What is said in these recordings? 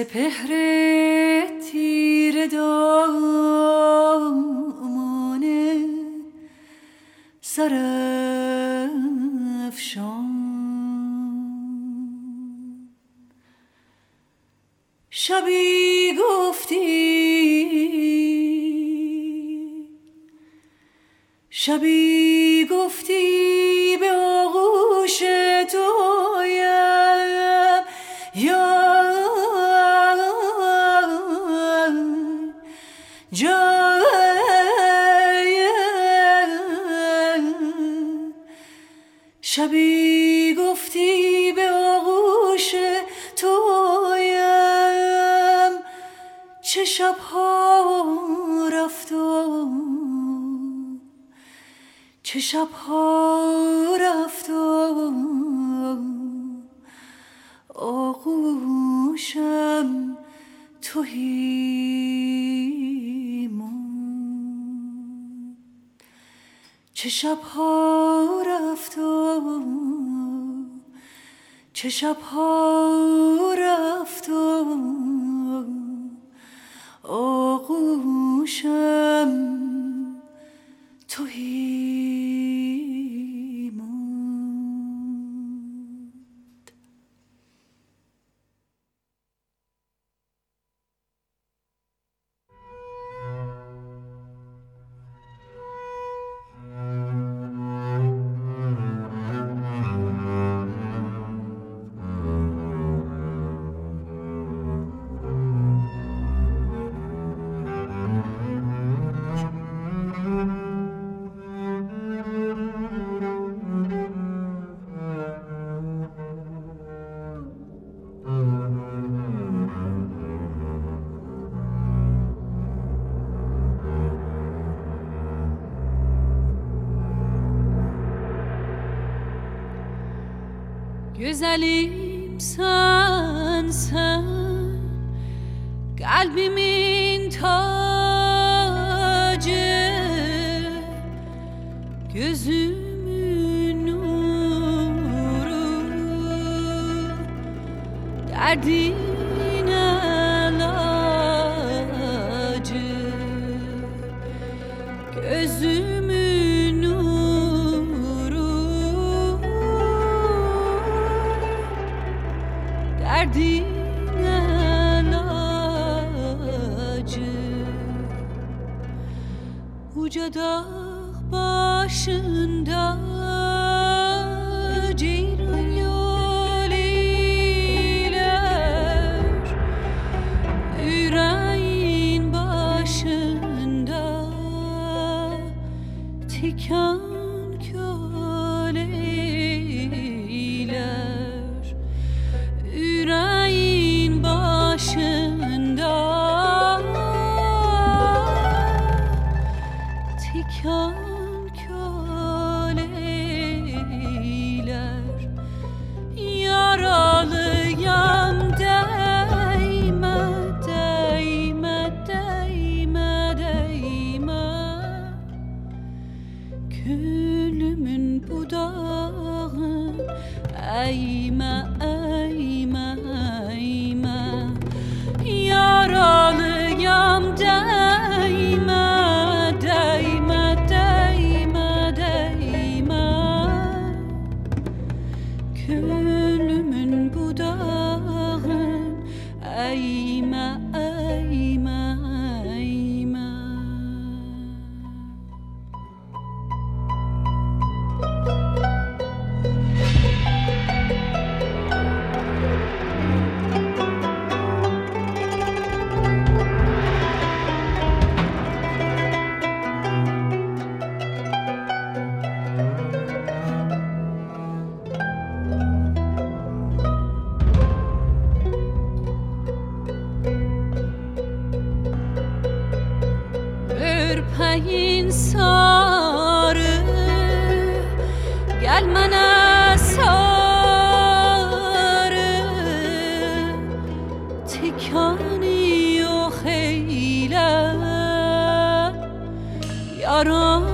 سپهر تیر دامان سرفشان شبی گفتی شبی گفتی چه شبها رفتم. آغوشم توهی چه شبها رفتم. چه شبها رفتم. آغوشم dağ başında körpəyin sarı Gəl mənə sarı Tikani yox eylə Yaram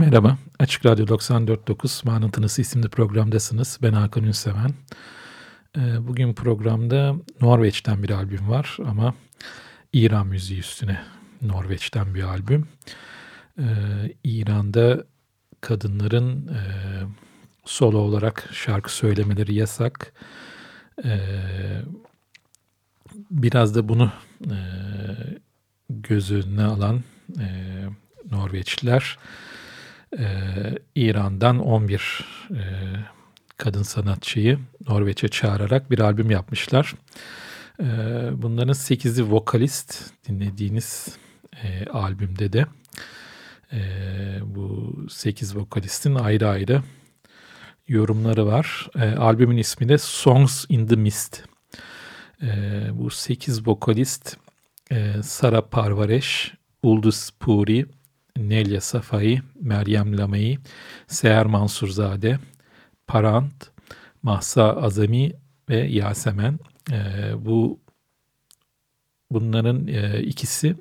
Merhaba, Açık Radyo 94.9 Mağanın Tınısı isimli programdasınız. Ben Hakan Ünseven. Ee, Bugün programda Norveç'ten bir albüm var ama İran müziği üstüne Norveç'ten bir albüm. Ee, İran'da kadınların e, solo olarak şarkı söylemeleri yasak. Ee, Biraz da bunu e, göz önüne alan e, Norveçliler ee, İran'dan 11 e, kadın sanatçıyı Norveç'e çağırarak bir albüm yapmışlar. Ee, bunların 8'i vokalist dinlediğiniz e, albümde de e, bu 8 vokalistin ayrı ayrı yorumları var. E, albümün ismi de Songs in the Mist. E, bu 8 vokalist e, Sara Parvareş, Ulduz Puri, Nelya Safai, Meryem Lamei, Seher Mansurzade, Parant, Mahsa Azami ve Yasemen. Ee, bu bunların e, ikisi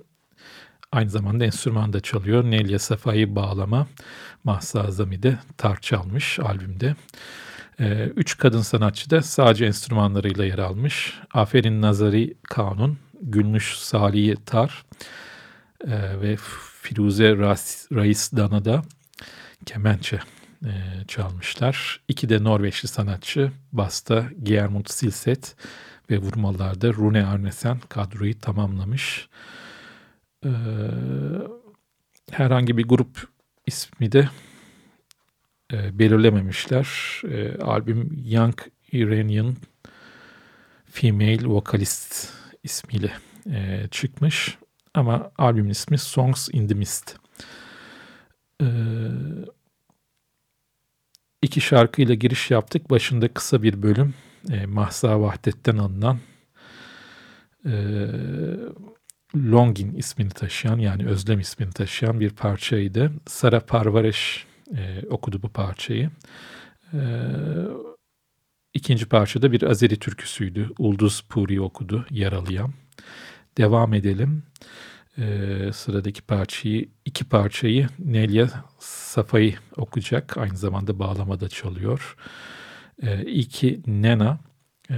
aynı zamanda enstrüman da çalıyor. Nelya Safai bağlama, Mahsa Azami de tar çalmış albümde. Ee, üç kadın sanatçı da sadece enstrümanlarıyla yer almış. Aferin Nazari Kanun, Gülnüş Salih Tar e, ve Firuze Rais, Rais Dana da kemençe e, çalmışlar. İki de Norveçli sanatçı Basta Geermund Silset ve vurmalarda Rune Arnesen kadroyu tamamlamış. E, herhangi bir grup ismi de e, belirlememişler. E, albüm Young Iranian Female Vocalist ismiyle e, çıkmış. Ama albümün ismi Songs in the Mist. Ee, iki şarkıyla giriş yaptık. Başında kısa bir bölüm. E, Mahsa Vahdet'ten alınan e, Longin ismini taşıyan yani Özlem ismini taşıyan bir parçaydı. Sara Parvareş e, okudu bu parçayı. E, ikinci parçada bir Azeri türküsüydü. Ulduz Puri okudu Yaralıyam. Devam edelim. Ee, sıradaki parçayı, iki parçayı Nelya Safai okuyacak. Aynı zamanda bağlamada çalıyor. Ee, iki Nena, e,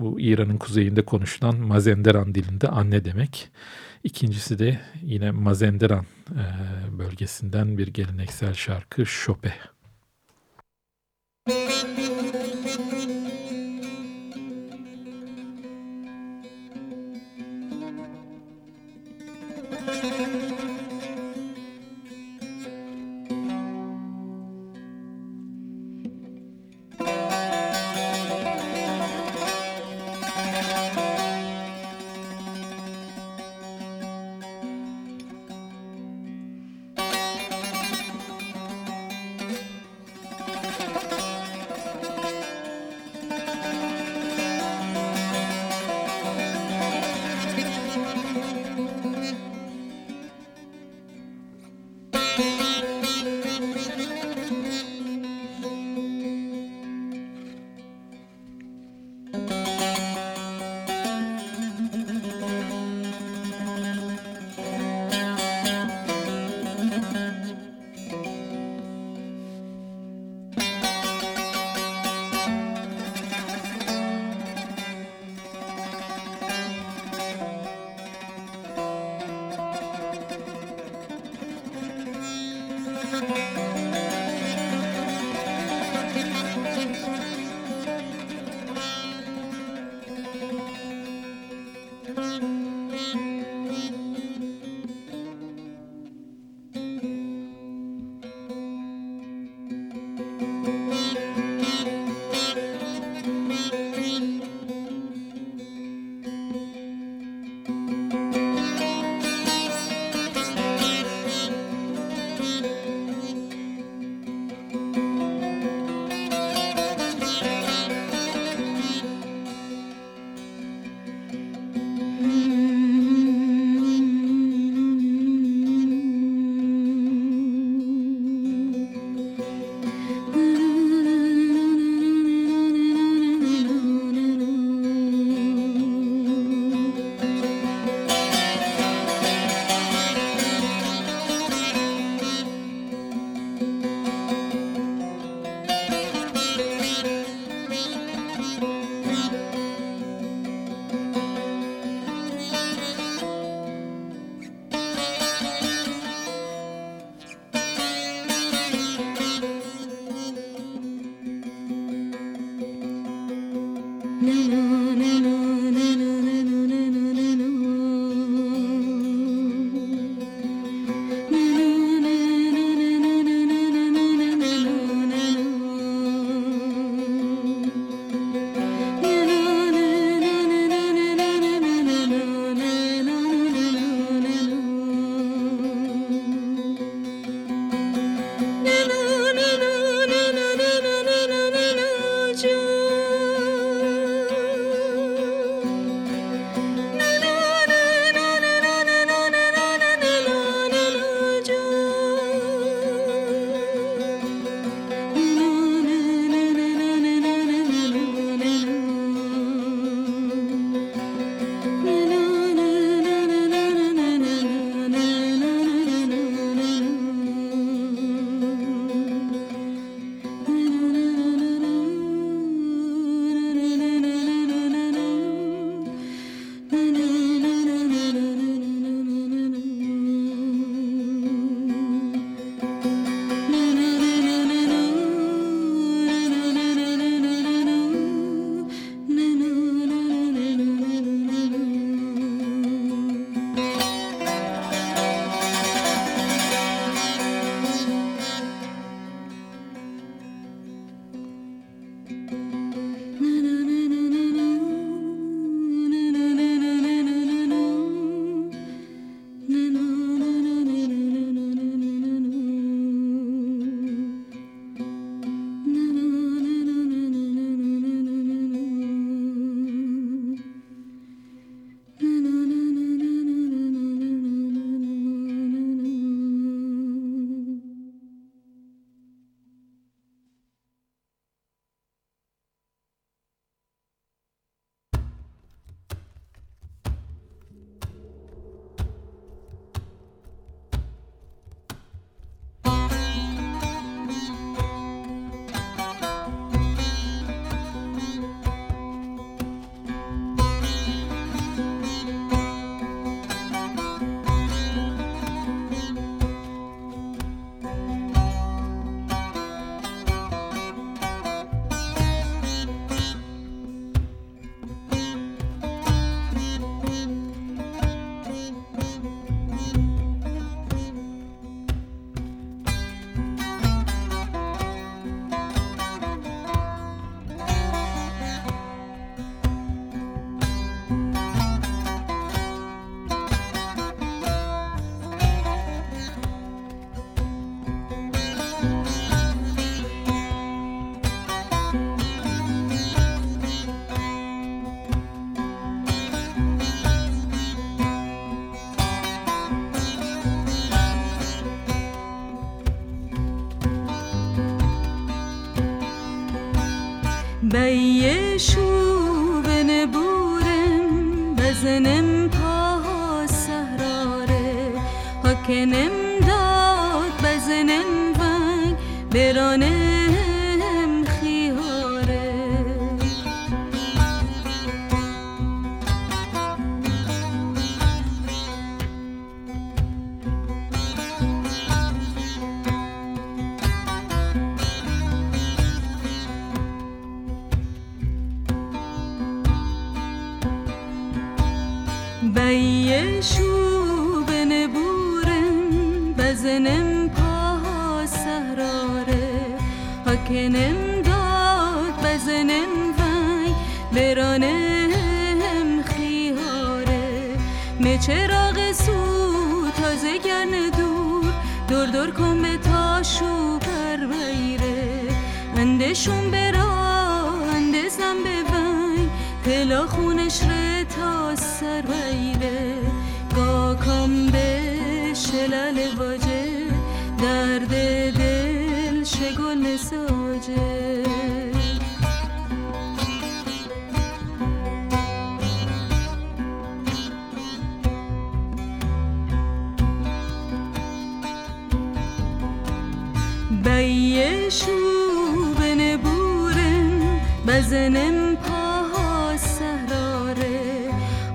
bu İran'ın kuzeyinde konuşulan Mazenderan dilinde anne demek. İkincisi de yine Mazenderan e, bölgesinden bir geleneksel şarkı Şope. Açık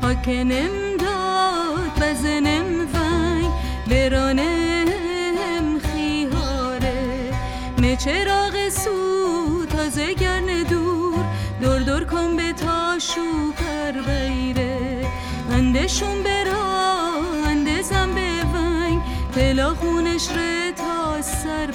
ha داد بزنم dod برانم خیاره. می چراغ سو تازه گرن دور. دور دور کن به تاشو پر بیره. اندشون برا اندزم به ونگ تلا خونش ره تا سر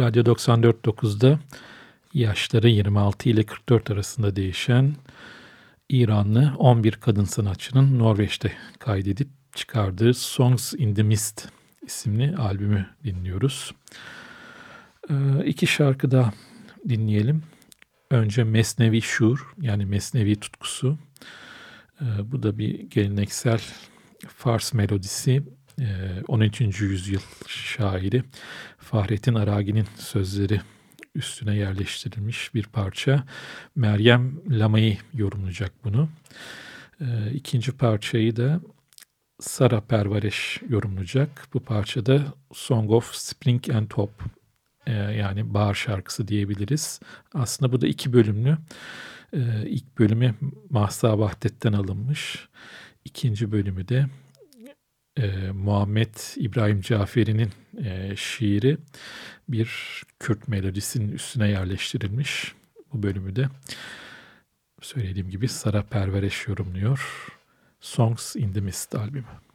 Radyo 94.9'da yaşları 26 ile 44 arasında değişen İranlı 11 kadın sanatçının Norveç'te kaydedip çıkardığı Songs in the Mist isimli albümü dinliyoruz. Ee, iki şarkı da dinleyelim. Önce Mesnevi Şur yani Mesnevi tutkusu. Ee, bu da bir geleneksel Fars melodisi. 13. Ee, yüzyıl şairi Fahrettin Aragi'nin sözleri üstüne yerleştirilmiş bir parça. Meryem Lama'yı yorumlayacak bunu. Ee, ikinci parçayı da Sara Pervareş yorumlayacak. Bu parçada Song of Spring and Top e, yani bahar şarkısı diyebiliriz. Aslında bu da iki bölümlü. E, ilk bölümü Mahsa Vahdet'ten alınmış. İkinci bölümü de e, Muhammed İbrahim Caferi'nin e, şiiri bir Kürt melodisinin üstüne yerleştirilmiş. Bu bölümü de söylediğim gibi Sara Pervereş yorumluyor. Songs in the Mist albümü.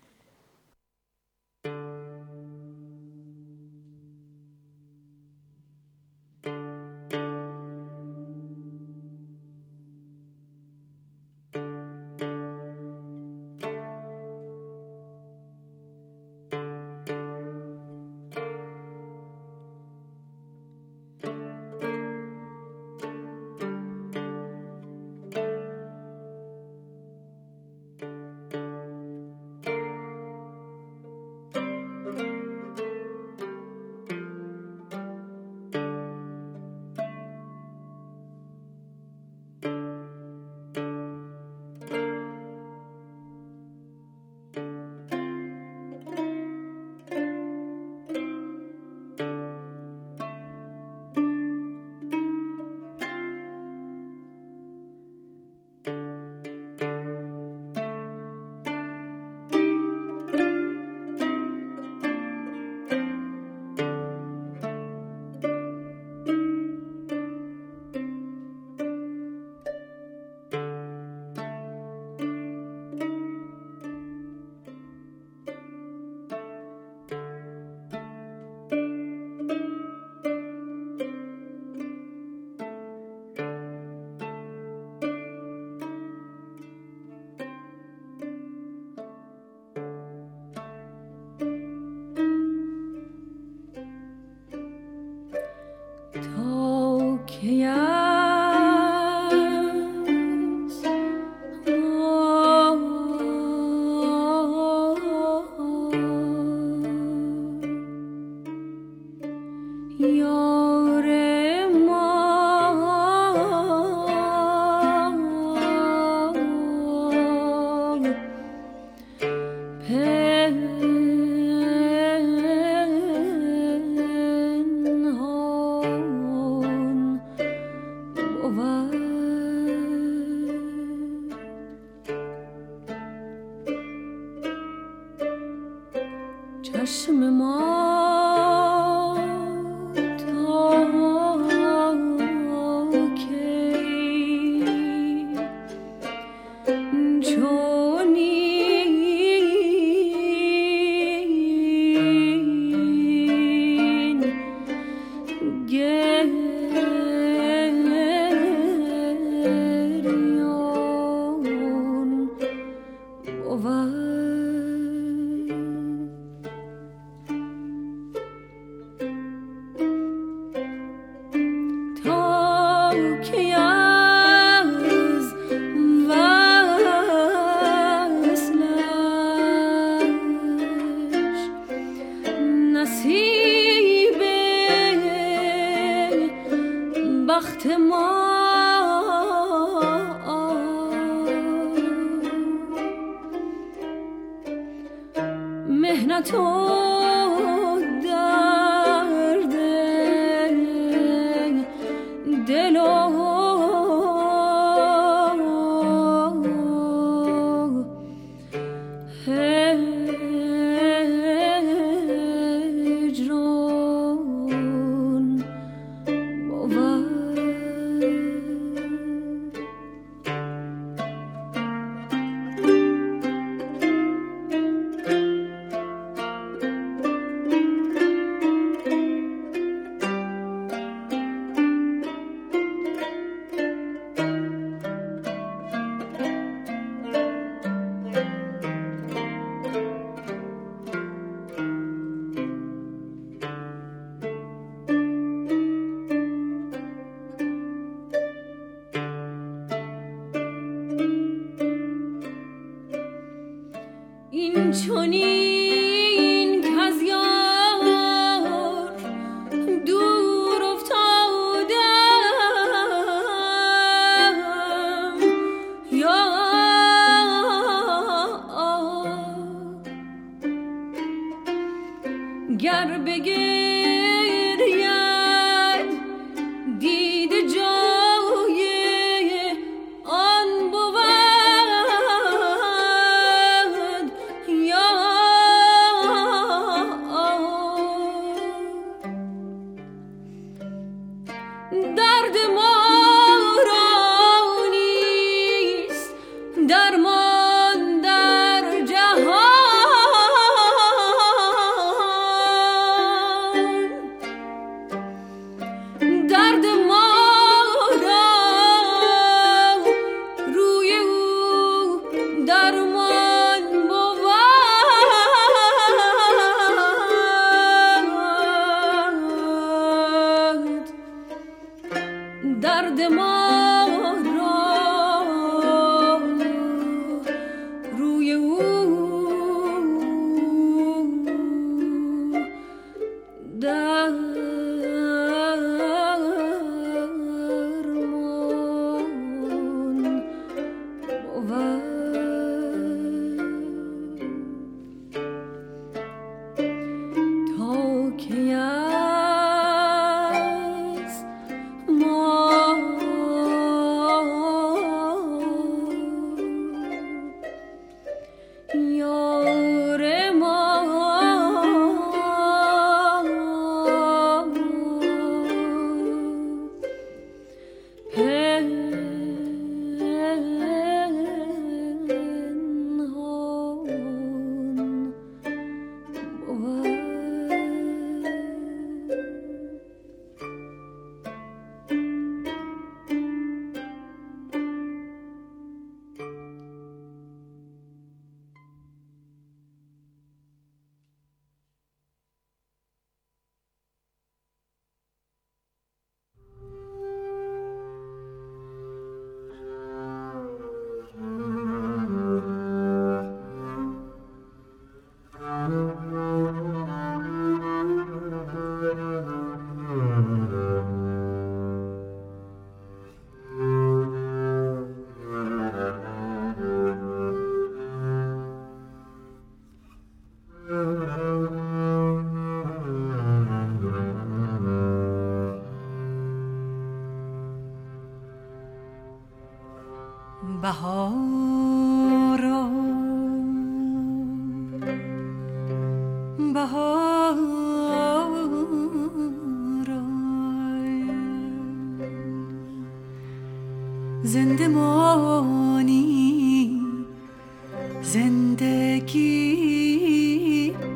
زندگی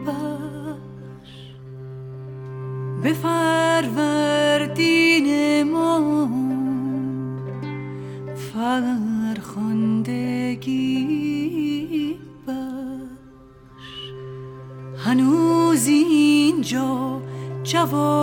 باش. به فروردین ما فرخندگی باش. هنوز اینجا جواب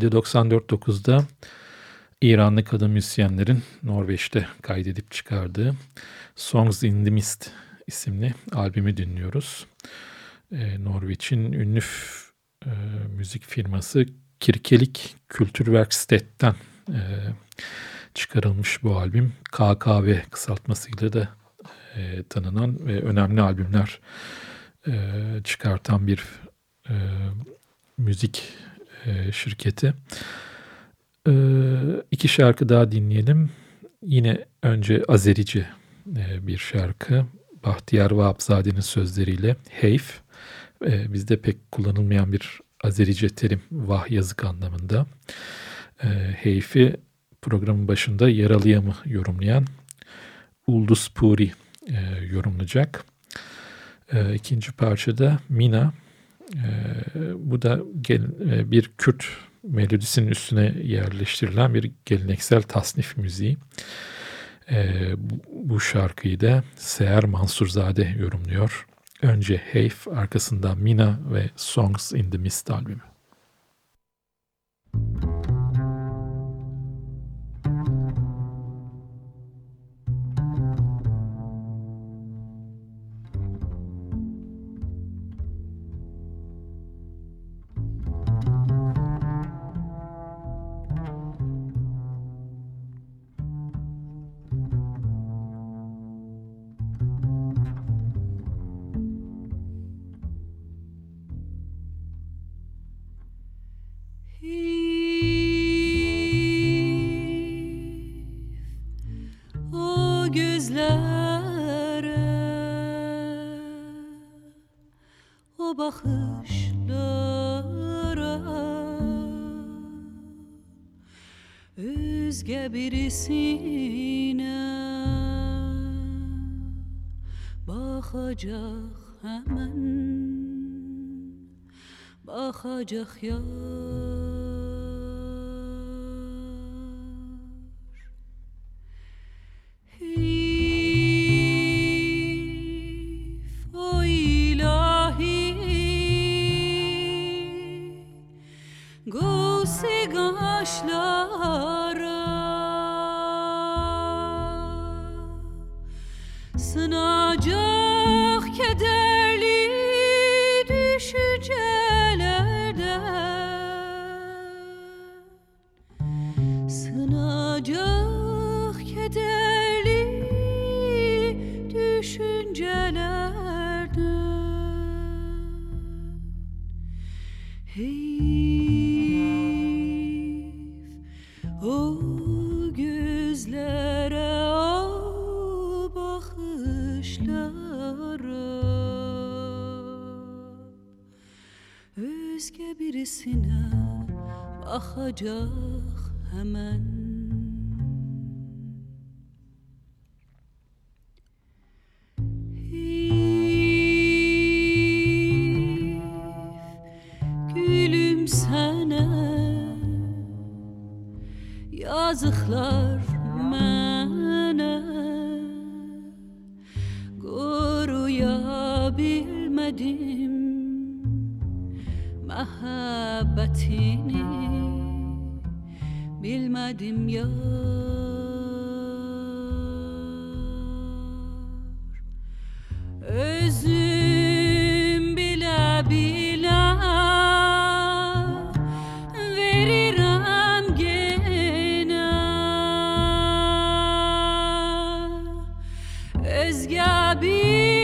Radyo 94.9'da İranlı kadın müzisyenlerin Norveç'te kaydedip çıkardığı Songs in the Mist isimli albümü dinliyoruz. Ee, Norveç'in ünlü e, müzik firması Kirkelik Kulturverksted'den e, çıkarılmış bu albüm. KKV kısaltmasıyla da e, tanınan ve önemli albümler e, çıkartan bir e, müzik e, şirketi. E, iki şarkı daha dinleyelim. Yine önce Azerice bir şarkı. Bahtiyar Vahapzade'nin sözleriyle Heyf. E, bizde pek kullanılmayan bir Azerice terim vah yazık anlamında. E, Heyf'i programın başında yaralıya mı yorumlayan Uldus Puri yorumlayacak. E, ikinci parçada Mina ee, bu da e, bir Kürt melodisinin üstüne yerleştirilen bir geleneksel tasnif müziği. Ee, bu- bu şarkıyı da Seher Mansurzade yorumluyor. Önce Heyf, arkasından Mina ve Songs in the Mist albümü. O just özgâ bir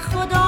خدا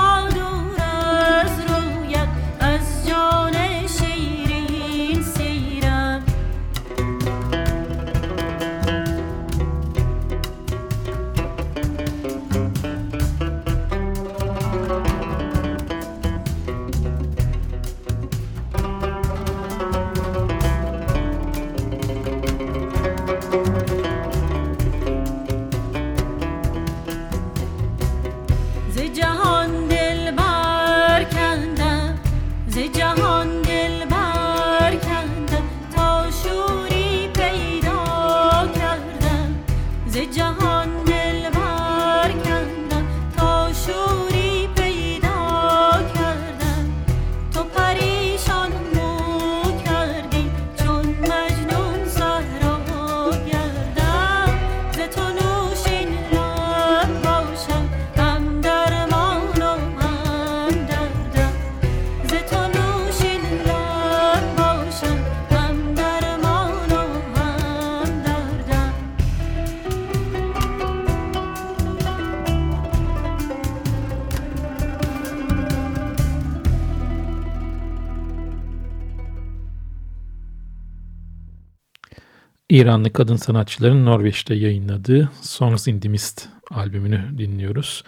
İranlı kadın sanatçıların Norveç'te yayınladığı Songs in the Mist albümünü dinliyoruz.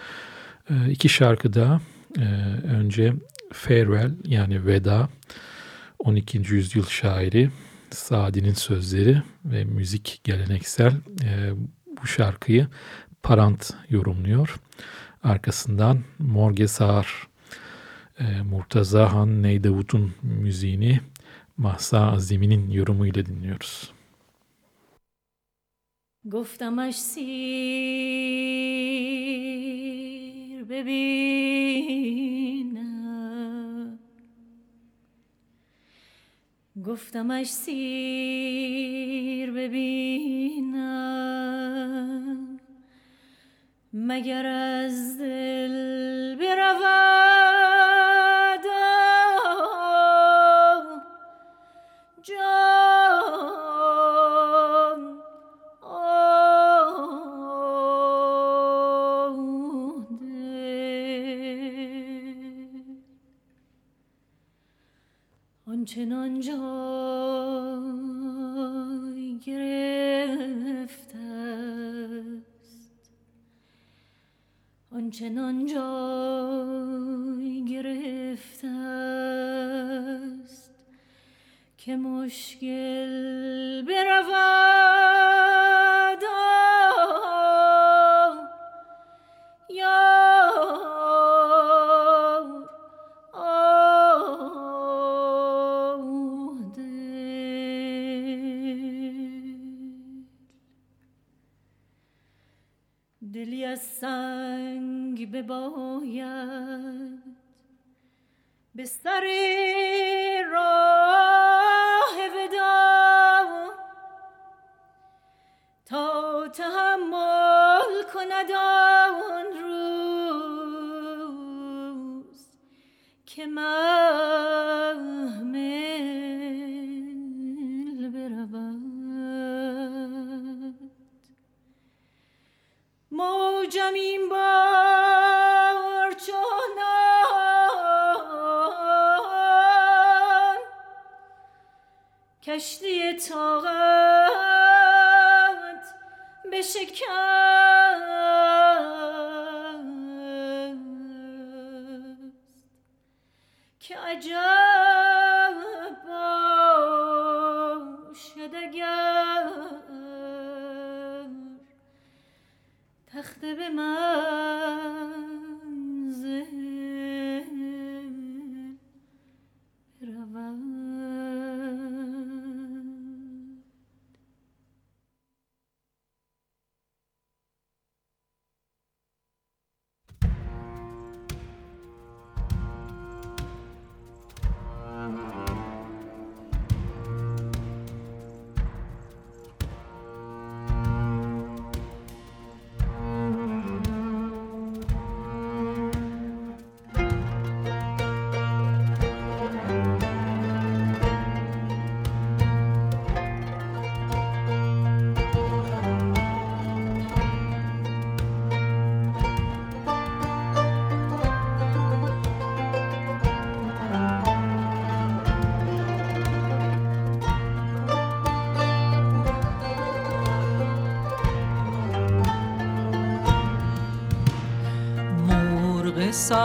E, iki şarkı daha. E, önce Farewell yani Veda 12. yüzyıl şairi Sadi'nin sözleri ve müzik geleneksel e, bu şarkıyı Parant yorumluyor. Arkasından Morge Sağar, e, Murtaza Han Neydavut'un müziğini Mahsa Azimi'nin yorumuyla dinliyoruz. گفتمش سیر ببینم گفتمش سیر ببینم مگر از دل برود آنچنان جای گرفته است آنچنان جای گرفته است که مشکل برود بباید به سر راه ودا تا تحمل کند آن روز که محمل برود. موجم این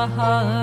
heart.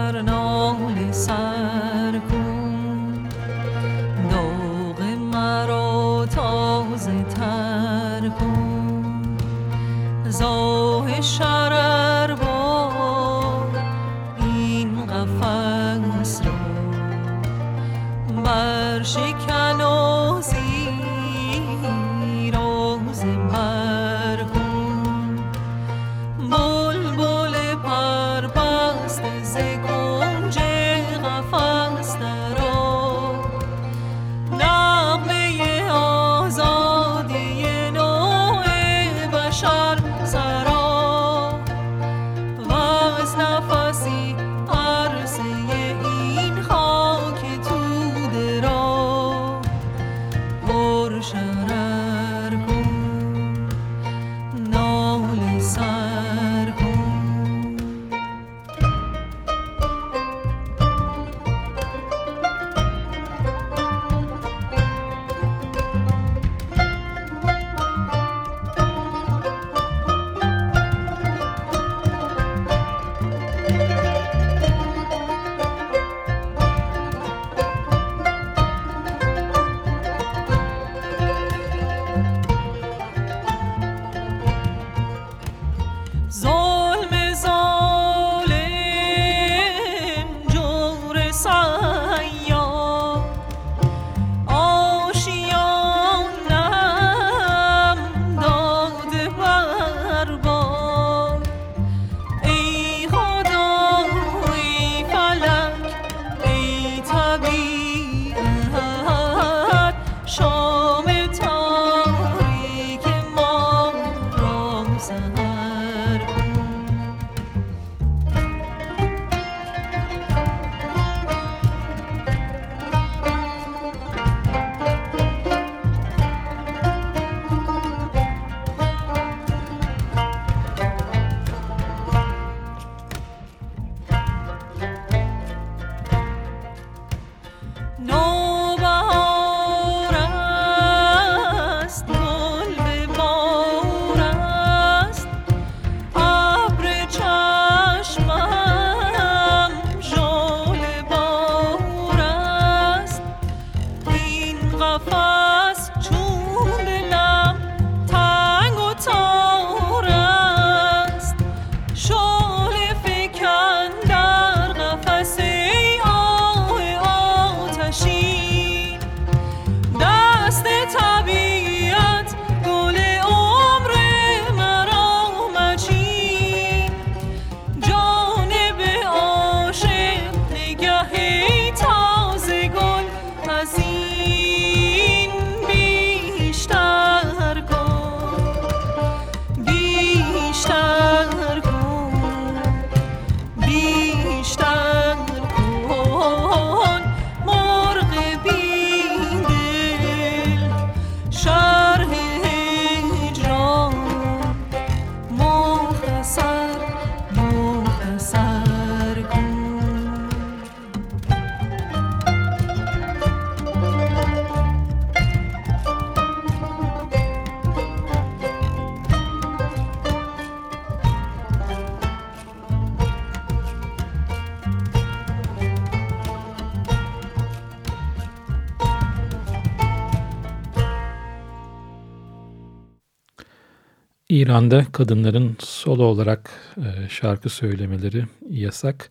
İran'da kadınların solo olarak e, şarkı söylemeleri yasak.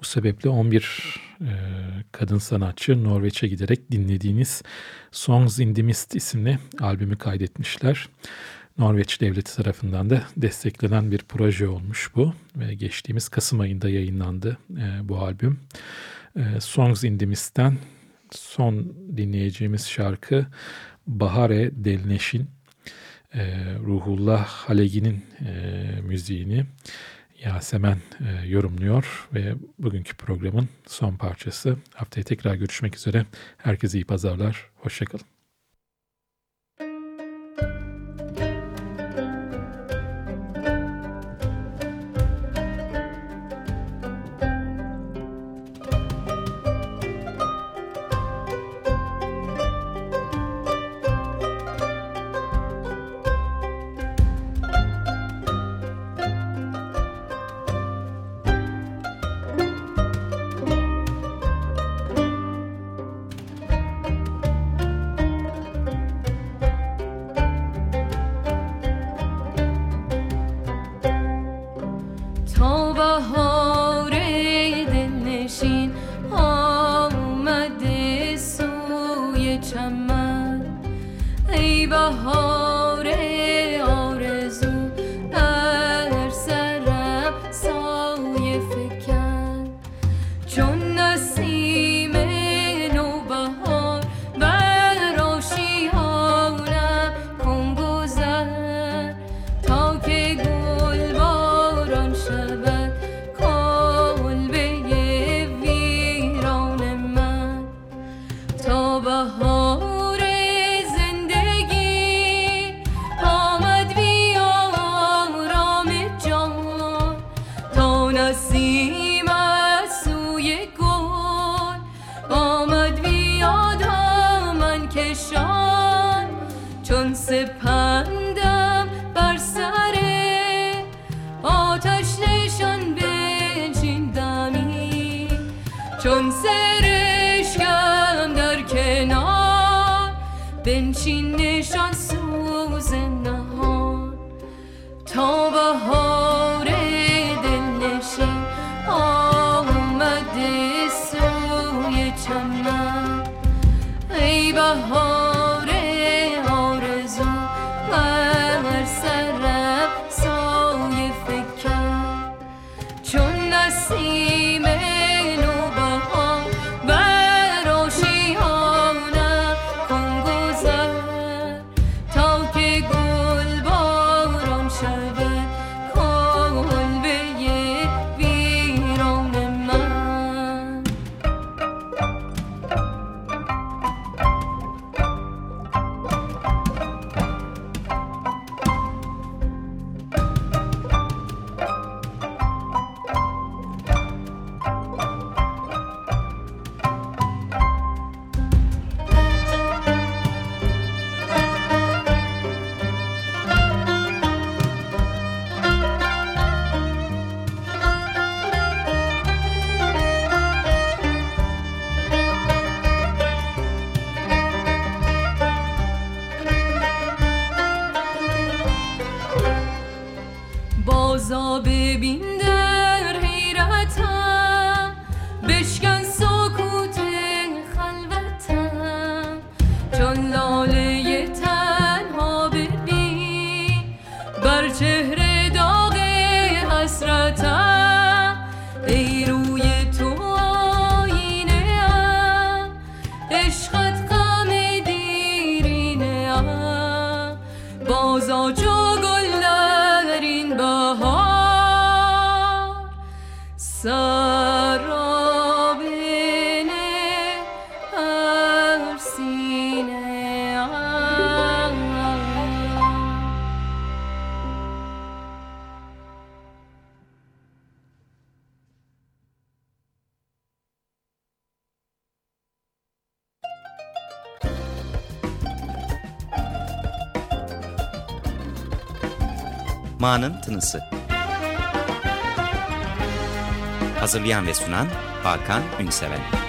Bu sebeple 11 e, kadın sanatçı Norveç'e giderek dinlediğiniz Songs in the Mist isimli albümü kaydetmişler. Norveç devleti tarafından da desteklenen bir proje olmuş bu ve geçtiğimiz Kasım ayında yayınlandı e, bu albüm. E, Songs in the Mist'ten son dinleyeceğimiz şarkı Bahare Delneş'in e, Ruhullah Halegi'nin e, müziğini Yasemen e, yorumluyor ve bugünkü programın son parçası. Haftaya tekrar görüşmek üzere. Herkese iyi pazarlar. Hoşçakalın. John Ma'nın Tınısı. Hazırlayan ve sunan Hakan Ünseven.